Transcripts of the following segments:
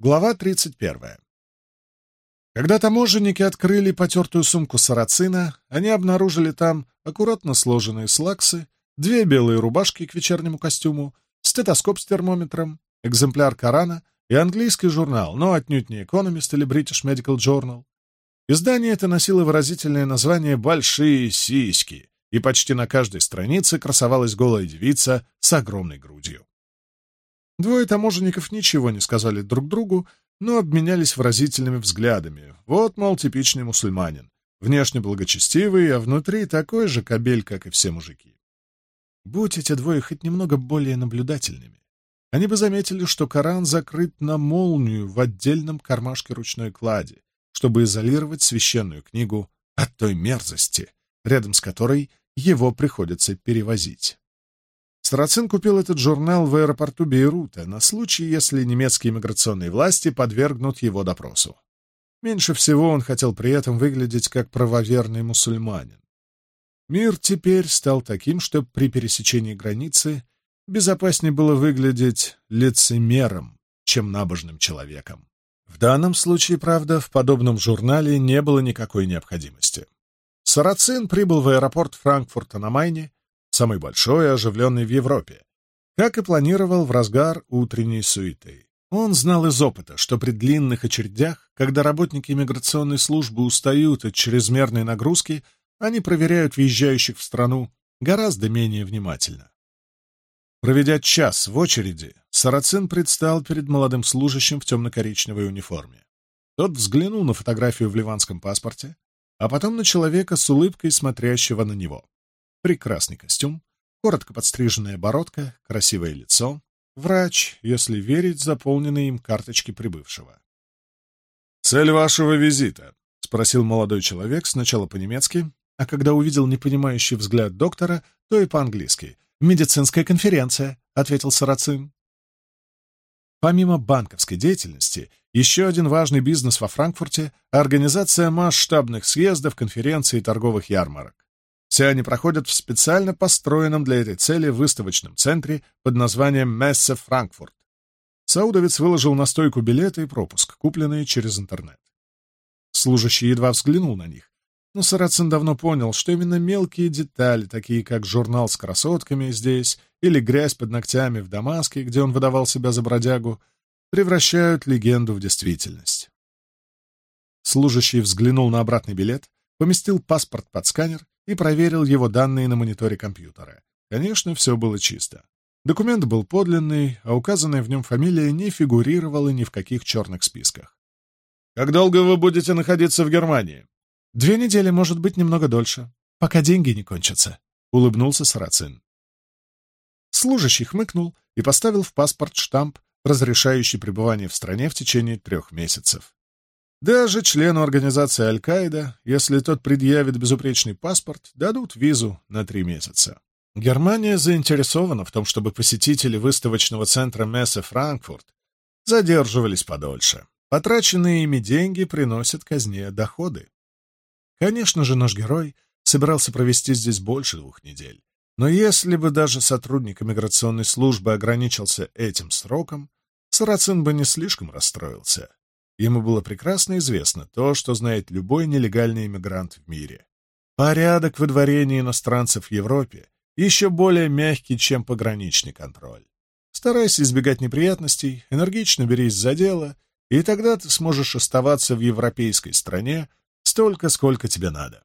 Глава 31. Когда таможенники открыли потертую сумку сарацина, они обнаружили там аккуратно сложенные слаксы, две белые рубашки к вечернему костюму, стетоскоп с термометром, экземпляр Корана и английский журнал, но отнюдь не «Экономист» или Бритиш Medical Journal». Издание это носило выразительное название «Большие сиськи», и почти на каждой странице красовалась голая девица с огромной грудью. Двое таможенников ничего не сказали друг другу, но обменялись выразительными взглядами. Вот, мол, типичный мусульманин. Внешне благочестивый, а внутри такой же кобель, как и все мужики. Будь эти двое хоть немного более наблюдательными, они бы заметили, что Коран закрыт на молнию в отдельном кармашке ручной клади, чтобы изолировать священную книгу от той мерзости, рядом с которой его приходится перевозить. Сарацин купил этот журнал в аэропорту Бейрута на случай, если немецкие миграционные власти подвергнут его допросу. Меньше всего он хотел при этом выглядеть как правоверный мусульманин. Мир теперь стал таким, что при пересечении границы безопаснее было выглядеть лицемером, чем набожным человеком. В данном случае, правда, в подобном журнале не было никакой необходимости. Сарацин прибыл в аэропорт Франкфурта на Майне самый большой и оживленный в Европе, как и планировал в разгар утренней суеты. Он знал из опыта, что при длинных очередях, когда работники миграционной службы устают от чрезмерной нагрузки, они проверяют въезжающих в страну гораздо менее внимательно. Проведя час в очереди, Сарацин предстал перед молодым служащим в темно-коричневой униформе. Тот взглянул на фотографию в ливанском паспорте, а потом на человека с улыбкой, смотрящего на него прекрасный костюм, коротко подстриженная бородка, красивое лицо. Врач, если верить, заполненные им карточки прибывшего. «Цель вашего визита?» — спросил молодой человек сначала по-немецки, а когда увидел непонимающий взгляд доктора, то и по-английски. «Медицинская конференция», — ответил Сарацин. Помимо банковской деятельности, еще один важный бизнес во Франкфурте — организация масштабных съездов, конференций и торговых ярмарок. Все они проходят в специально построенном для этой цели выставочном центре под названием «Мессе Франкфурт». Саудовец выложил на стойку билеты и пропуск, купленные через интернет. Служащий едва взглянул на них, но Сарацин давно понял, что именно мелкие детали, такие как журнал с красотками здесь или грязь под ногтями в Дамаске, где он выдавал себя за бродягу, превращают легенду в действительность. Служащий взглянул на обратный билет, поместил паспорт под сканер и проверил его данные на мониторе компьютера. Конечно, все было чисто. Документ был подлинный, а указанная в нем фамилия не фигурировала ни в каких черных списках. «Как долго вы будете находиться в Германии?» «Две недели, может быть, немного дольше, пока деньги не кончатся», — улыбнулся Сарацин. Служащий хмыкнул и поставил в паспорт штамп, разрешающий пребывание в стране в течение трех месяцев. Даже члену организации Аль-Каида, если тот предъявит безупречный паспорт, дадут визу на три месяца. Германия заинтересована в том, чтобы посетители выставочного центра Мессе Франкфурт задерживались подольше. Потраченные ими деньги приносят казне доходы. Конечно же, наш герой собирался провести здесь больше двух недель. Но если бы даже сотрудник иммиграционной службы ограничился этим сроком, Сарацин бы не слишком расстроился. Ему было прекрасно известно то, что знает любой нелегальный иммигрант в мире. Порядок выдворения иностранцев в Европе еще более мягкий, чем пограничный контроль. Старайся избегать неприятностей, энергично берись за дело, и тогда ты сможешь оставаться в европейской стране столько, сколько тебе надо.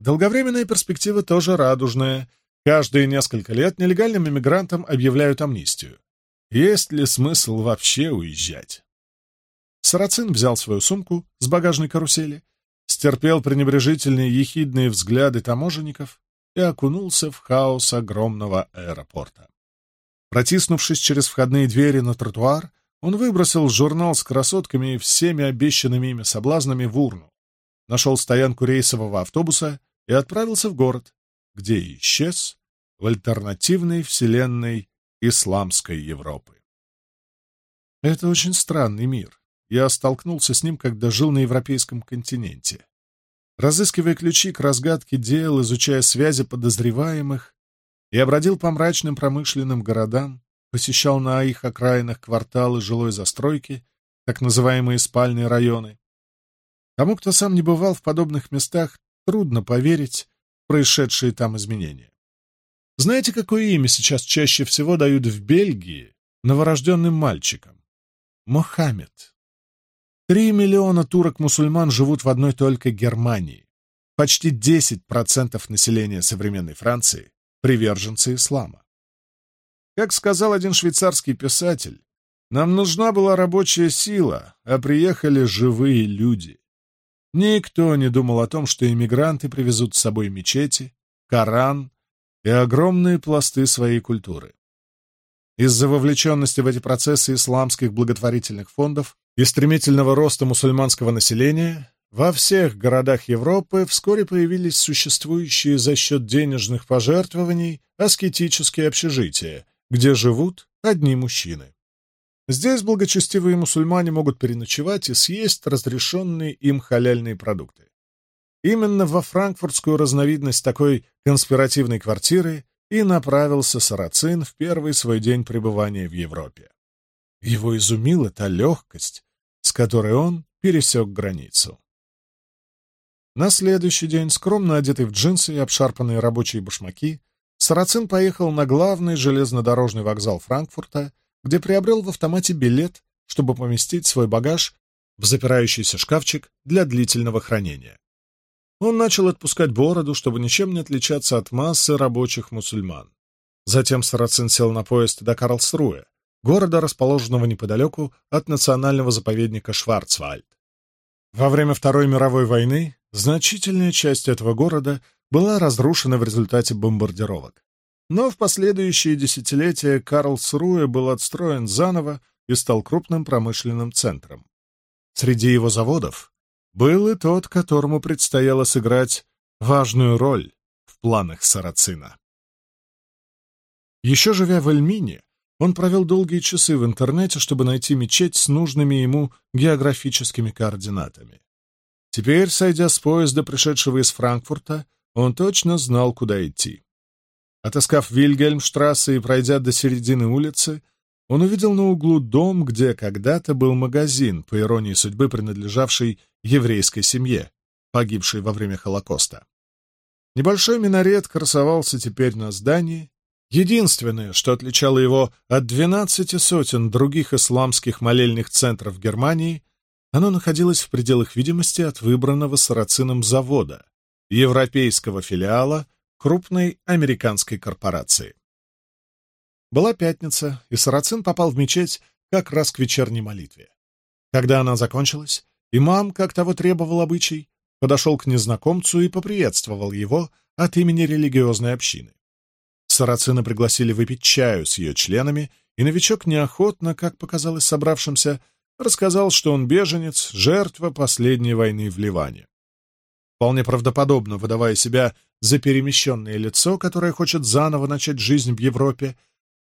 Долговременная перспектива тоже радужная. Каждые несколько лет нелегальным иммигрантам объявляют амнистию. Есть ли смысл вообще уезжать? Сарацин взял свою сумку с багажной карусели, стерпел пренебрежительные ехидные взгляды таможенников и окунулся в хаос огромного аэропорта. Протиснувшись через входные двери на тротуар, он выбросил журнал с красотками и всеми обещанными ими соблазнами в урну, нашел стоянку рейсового автобуса и отправился в город, где исчез в альтернативной вселенной исламской Европы. Это очень странный мир я столкнулся с ним, когда жил на европейском континенте. Разыскивая ключи к разгадке дел, изучая связи подозреваемых, я бродил по мрачным промышленным городам, посещал на их окраинах кварталы жилой застройки, так называемые спальные районы. Тому, кто сам не бывал в подобных местах, трудно поверить в происшедшие там изменения. Знаете, какое имя сейчас чаще всего дают в Бельгии новорожденным мальчикам? Мохаммед. Три миллиона турок-мусульман живут в одной только Германии. Почти 10% населения современной Франции — приверженцы ислама. Как сказал один швейцарский писатель, «Нам нужна была рабочая сила, а приехали живые люди». Никто не думал о том, что иммигранты привезут с собой мечети, Коран и огромные пласты своей культуры. Из-за вовлеченности в эти процессы исламских благотворительных фондов и стремительного роста мусульманского населения во всех городах Европы вскоре появились существующие за счет денежных пожертвований аскетические общежития, где живут одни мужчины. Здесь благочестивые мусульмане могут переночевать и съесть разрешенные им халяльные продукты. Именно во франкфуртскую разновидность такой конспиративной квартиры и направился Сарацин в первый свой день пребывания в Европе. Его изумила та легкость, с которой он пересек границу. На следующий день, скромно одетый в джинсы и обшарпанные рабочие башмаки, Сарацин поехал на главный железнодорожный вокзал Франкфурта, где приобрел в автомате билет, чтобы поместить свой багаж в запирающийся шкафчик для длительного хранения. Он начал отпускать бороду, чтобы ничем не отличаться от массы рабочих мусульман. Затем Сарацин сел на поезд до Карлсруэ, города, расположенного неподалеку от национального заповедника Шварцвальд. Во время Второй мировой войны значительная часть этого города была разрушена в результате бомбардировок. Но в последующие десятилетия Карлсруэ был отстроен заново и стал крупным промышленным центром. Среди его заводов был и тот, которому предстояло сыграть важную роль в планах Сарацина. Еще живя в Эльмине, он провел долгие часы в интернете, чтобы найти мечеть с нужными ему географическими координатами. Теперь, сойдя с поезда, пришедшего из Франкфурта, он точно знал, куда идти. Отыскав Вильгельмштрассе и пройдя до середины улицы, он увидел на углу дом, где когда-то был магазин, по иронии судьбы принадлежавший еврейской семье, погибшей во время Холокоста. Небольшой минарет красовался теперь на здании. Единственное, что отличало его от двенадцати сотен других исламских молельных центров Германии, оно находилось в пределах видимости от выбранного сарацином завода, европейского филиала крупной американской корпорации. Была пятница, и Сарацин попал в мечеть как раз к вечерней молитве. Когда она закончилась, имам, как того требовал обычай, подошел к незнакомцу и поприветствовал его от имени религиозной общины. Сарацина пригласили выпить чаю с ее членами, и новичок неохотно, как показалось собравшимся, рассказал, что он беженец, жертва последней войны в Ливане. Вполне правдоподобно выдавая себя за перемещенное лицо, которое хочет заново начать жизнь в Европе,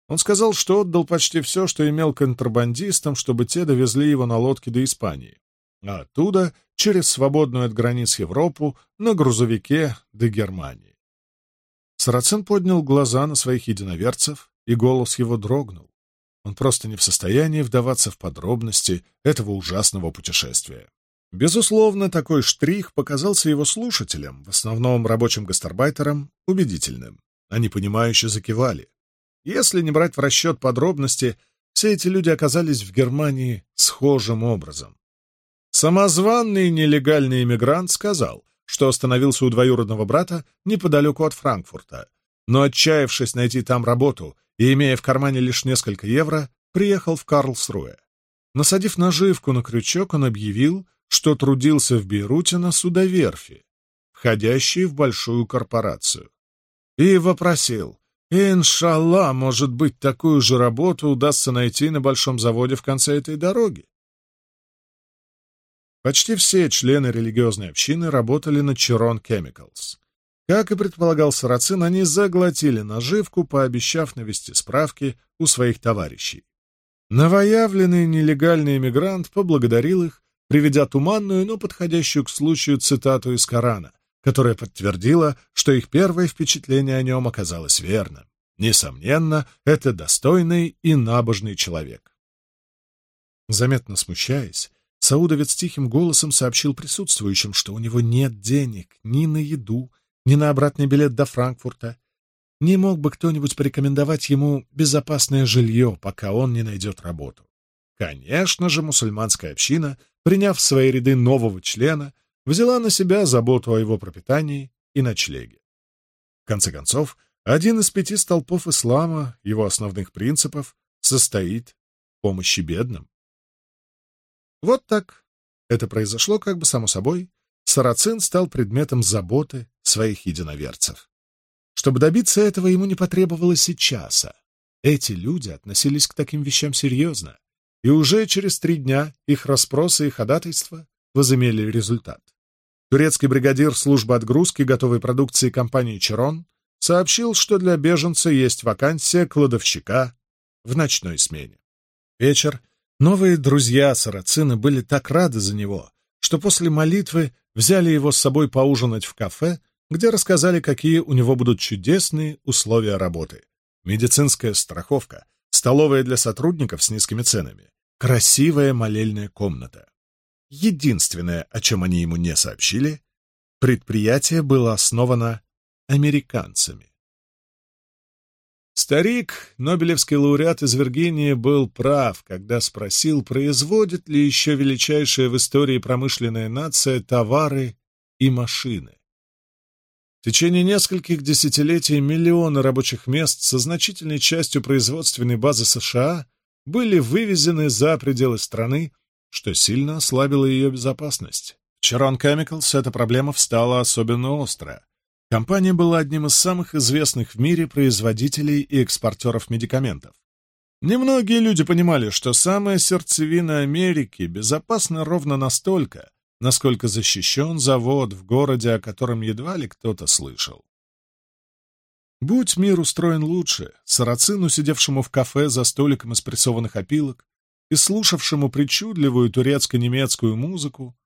он сказал, что отдал почти все, что имел контрабандистам, чтобы те довезли его на лодке до Испании, а оттуда через свободную от границ Европу на грузовике до Германии. Сарацин поднял глаза на своих единоверцев, и голос его дрогнул. Он просто не в состоянии вдаваться в подробности этого ужасного путешествия. Безусловно, такой штрих показался его слушателям, в основном рабочим гастарбайтерам, убедительным. Они понимающе закивали. Если не брать в расчет подробности, все эти люди оказались в Германии схожим образом. Самозванный нелегальный иммигрант сказал, что остановился у двоюродного брата неподалеку от Франкфурта, но, отчаявшись найти там работу и имея в кармане лишь несколько евро, приехал в Карлсруэ. Насадив наживку на крючок, он объявил, что трудился в Бейруте на судоверфи, входящей в большую корпорацию, и вопросил, Иншалла, может быть, такую же работу удастся найти на большом заводе в конце этой дороги. Почти все члены религиозной общины работали на Chiron Chemicals. Как и предполагал Сарацин, они заглотили наживку, пообещав навести справки у своих товарищей. Новоявленный нелегальный иммигрант поблагодарил их, приведя туманную, но подходящую к случаю цитату из Корана, которая подтвердила, что их первое впечатление о нем оказалось верным. Несомненно, это достойный и набожный человек. Заметно смущаясь, Саудовец тихим голосом сообщил присутствующим, что у него нет денег ни на еду, ни на обратный билет до Франкфурта. Не мог бы кто-нибудь порекомендовать ему безопасное жилье, пока он не найдет работу. Конечно же, мусульманская община, приняв в свои ряды нового члена, взяла на себя заботу о его пропитании и ночлеге. В конце концов, один из пяти столпов ислама, его основных принципов, состоит в помощи бедным. Вот так. Это произошло как бы само собой. Сарацин стал предметом заботы своих единоверцев. Чтобы добиться этого, ему не потребовалось и часа. Эти люди относились к таким вещам серьезно, и уже через три дня их расспросы и ходатайства возымели результат. Турецкий бригадир службы отгрузки готовой продукции компании «Черон» сообщил, что для беженца есть вакансия кладовщика в ночной смене. Вечер. Новые друзья сарацины были так рады за него, что после молитвы взяли его с собой поужинать в кафе, где рассказали, какие у него будут чудесные условия работы. Медицинская страховка, столовая для сотрудников с низкими ценами, красивая молельная комната единственное, о чем они ему не сообщили, предприятие было основано американцами. Старик, Нобелевский лауреат из Виргинии, был прав, когда спросил, производит ли еще величайшая в истории промышленная нация товары и машины. В течение нескольких десятилетий миллионы рабочих мест со значительной частью производственной базы США были вывезены за пределы страны что сильно ослабило ее безопасность. Чарон Chemicals эта проблема встала особенно остро. Компания была одним из самых известных в мире производителей и экспортеров медикаментов. Немногие люди понимали, что самая сердцевина Америки безопасна ровно настолько, насколько защищен завод в городе, о котором едва ли кто-то слышал. Будь мир устроен лучше, сарацину, сидевшему в кафе за столиком из прессованных опилок, и слушавшему причудливую турецко-немецкую музыку,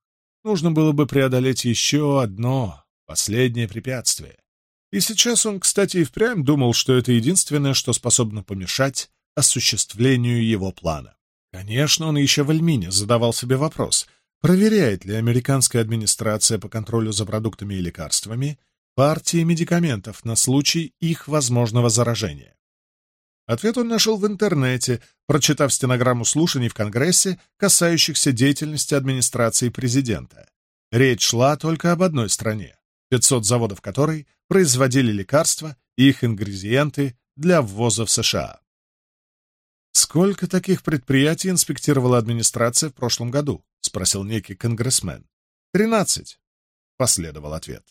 нужно было бы преодолеть еще одно, последнее препятствие. И сейчас он, кстати, и впрямь думал, что это единственное, что способно помешать осуществлению его плана. Конечно, он еще в Эльмине задавал себе вопрос, проверяет ли американская администрация по контролю за продуктами и лекарствами партии медикаментов на случай их возможного заражения. Ответ он нашел в интернете, прочитав стенограмму слушаний в Конгрессе, касающихся деятельности администрации президента. Речь шла только об одной стране, 500 заводов которой производили лекарства и их ингредиенты для ввоза в США. «Сколько таких предприятий инспектировала администрация в прошлом году?» — спросил некий конгрессмен. «Тринадцать», — последовал ответ.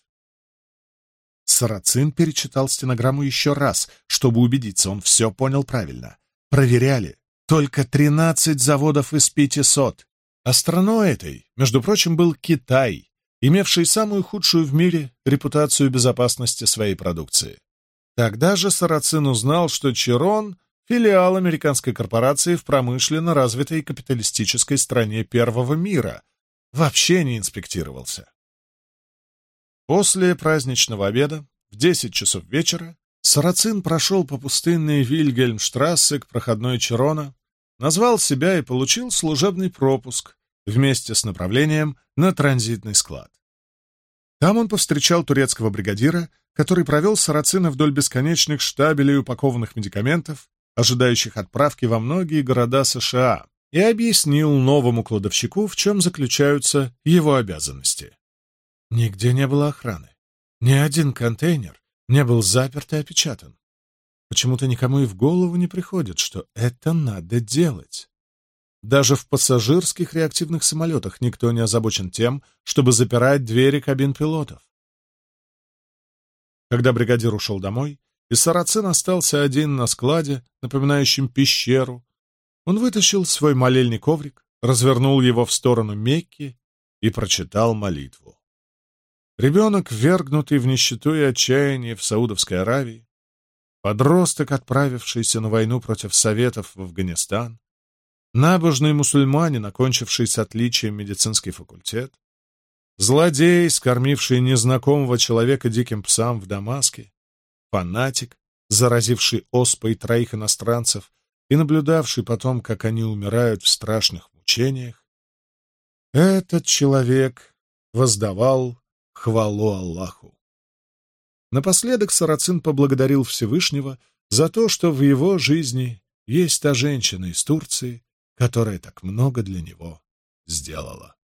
Сарацин перечитал стенограмму еще раз, чтобы убедиться, он все понял правильно. Проверяли. Только 13 заводов из 500. А страной этой, между прочим, был Китай, имевший самую худшую в мире репутацию безопасности своей продукции. Тогда же Сарацин узнал, что Чирон — филиал американской корпорации в промышленно развитой капиталистической стране Первого мира, вообще не инспектировался. После праздничного обеда в 10 часов вечера Сарацин прошел по пустынной Вильгельмштрассе к проходной Черона, назвал себя и получил служебный пропуск вместе с направлением на транзитный склад. Там он повстречал турецкого бригадира, который провел Сарацина вдоль бесконечных штабелей упакованных медикаментов, ожидающих отправки во многие города США, и объяснил новому кладовщику, в чем заключаются его обязанности. Нигде не было охраны. Ни один контейнер не был заперт и опечатан. Почему-то никому и в голову не приходит, что это надо делать. Даже в пассажирских реактивных самолетах никто не озабочен тем, чтобы запирать двери кабин пилотов. Когда бригадир ушел домой, и Сарацин остался один на складе, напоминающем пещеру, он вытащил свой молельный коврик, развернул его в сторону Мекки и прочитал молитву. Ребенок, ввергнутый в нищету и отчаяние в Саудовской Аравии, подросток, отправившийся на войну против Советов в Афганистан, набожный мусульманин, окончивший с отличием медицинский факультет, злодей, скормивший незнакомого человека диким псам в Дамаске, фанатик, заразивший оспой троих иностранцев и наблюдавший потом, как они умирают в страшных мучениях, этот человек воздавал Хвалу Аллаху! Напоследок Сарацин поблагодарил Всевышнего за то, что в его жизни есть та женщина из Турции, которая так много для него сделала.